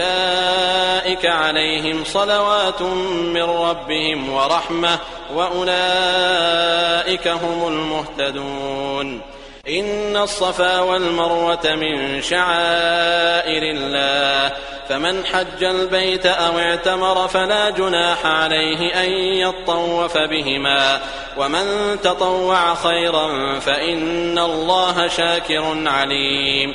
أولئك عليهم صلوات من ربهم ورحمة وأولئك هم المهتدون. إن الصفا والمروة من شعائر الله فمن حج البيت أو اعتمر فلا جناح عليه أن يطوف بهما ومن تطوع خيرا فإن الله شاكر عليم.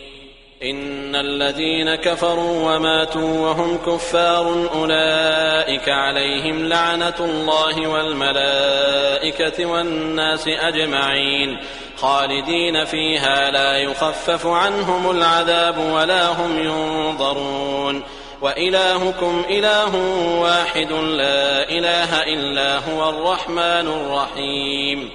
إن الذين كفروا وماتوا وهم كفار أولئك عليهم لعنة الله والملائكة والناس أجمعين خالدين فيها لا يخفف عنهم العذاب ولا هم ينظرون وإلهكم إله واحد لا إله إلا هو الرحمن الرحيم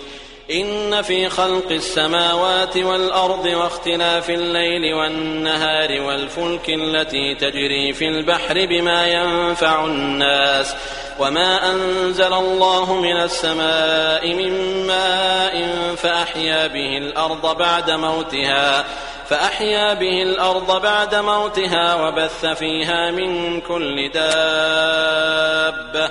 إن في خلق السماوات والأرض واختلاف الليل والنهار والفلك التي تجري في البحر بما ينفع الناس وما أنزل الله من السماء من ماء فأحيا به الأرض بعد موتها فأحيا به الأرض بعد موتها وبث فيها من كل دابة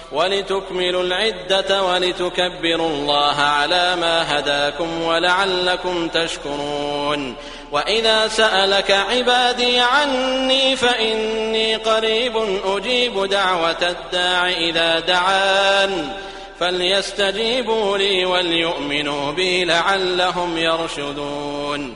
وَلِتُكْمِلُوا الْعِدَّةَ وَلِتُكَبِّرُوا اللَّهَ عَلَى مَا هَدَاكُمْ وَلَعَلَّكُمْ تَشْكُرُونَ. وَإِذَا سَأَلَكَ عِبَادِي عَنِّي فَإِنِّي قَرِيبٌ أُجِيبُ دَعْوَةَ الدَّاعِ إِذَا دَعَانِ. فَلْيَسْتَجِيبُوا لِي وَلْيُؤْمِنُوا بِي لَعَلَّهُمْ يَرْشُدُونَ.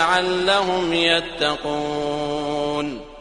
لعلهم يتقون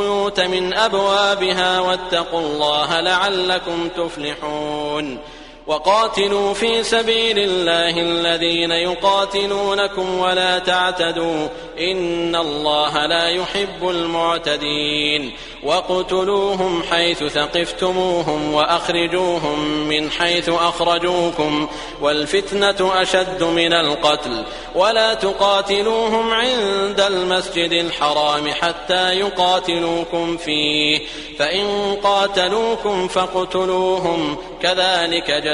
البيوت من أبوابها واتقوا الله لعلكم تفلحون وقاتلوا في سبيل الله الذين يقاتلونكم ولا تعتدوا إن الله لا يحب المعتدين وقتلوهم حيث ثقفتموهم وأخرجوهم من حيث أخرجوكم والفتنة أشد من القتل ولا تقاتلوهم عند المسجد الحرام حتى يقاتلوكم فيه فإن قاتلوكم فاقتلوهم كذلك جزاء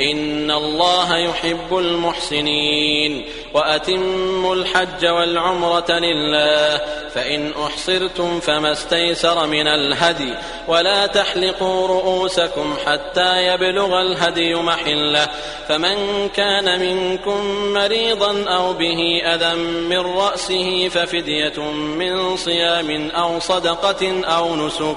ان الله يحب المحسنين واتموا الحج والعمره لله فان احصرتم فما استيسر من الهدي ولا تحلقوا رؤوسكم حتى يبلغ الهدي محله فمن كان منكم مريضا أو به اذى من راسه ففديه من صيام أو صدقه أو نسك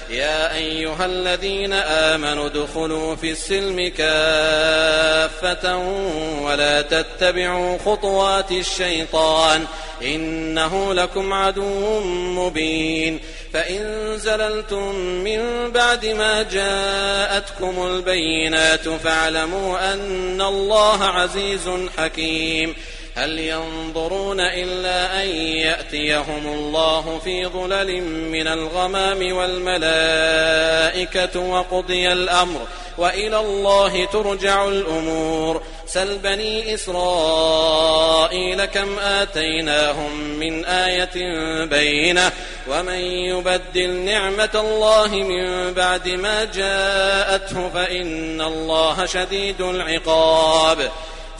يا أيها الذين آمنوا دخلوا في السلم كافة ولا تتبعوا خطوات الشيطان إنه لكم عدو مبين فإن زللتم من بعد ما جاءتكم البينات فاعلموا أن الله عزيز حكيم هل ينظرون إلا أن يأتيهم الله في ظلل من الغمام والملائكة وقضي الأمر وإلى الله ترجع الأمور سل بني إسرائيل كم آتيناهم من آية بينة ومن يبدل نعمة الله من بعد ما جاءته فإن الله شديد العقاب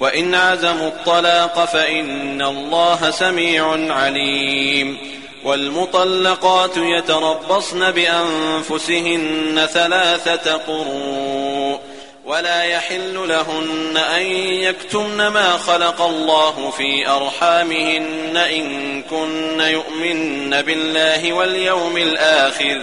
وَإِنْ عَزَمُوا الطَّلَاقَ فَإِنَّ اللَّهَ سَمِيعٌ عَلِيمٌ وَالْمُطَلَّقَاتُ يَتَرَبَّصْنَ بِأَنفُسِهِنَّ ثَلَاثَةَ قُرُوءٍ ولا يحل لهن أن يكتمن ما خلق الله في أرحامهن إن كن يؤمن بالله واليوم الآخر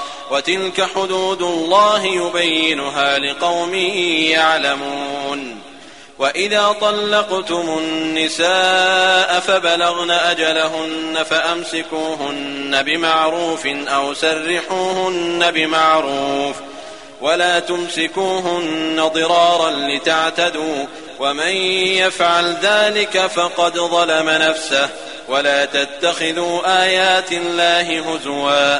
وتلك حدود الله يبينها لقوم يعلمون. وإذا طلقتم النساء فبلغن أجلهن فأمسكوهن بمعروف أو سرحوهن بمعروف. ولا تمسكوهن ضرارا لتعتدوا. ومن يفعل ذلك فقد ظلم نفسه. ولا تتخذوا آيات الله هزواً.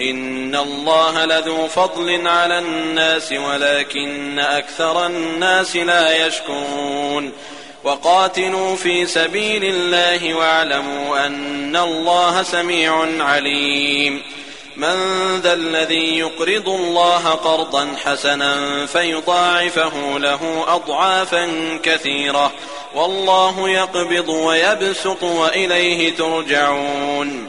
ان الله لذو فضل على الناس ولكن أكثر الناس لا يشكرون وقاتلوا في سبيل الله واعلموا ان الله سميع عليم من ذا الذي يقرض الله قرضا حسنا فيضاعفه له اضعافا كثيره والله يقبض ويبسط واليه ترجعون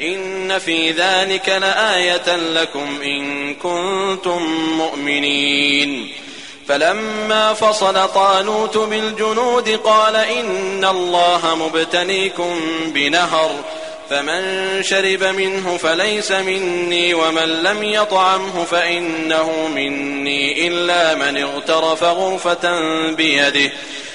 ان في ذلك لآية لكم ان كنتم مؤمنين فلما فصل طالوت بالجنود قال ان الله مبتليكم بنهر فمن شرب منه فليس مني ومن لم يطعمه فإنه مني إلا من اغترف غرفة بيده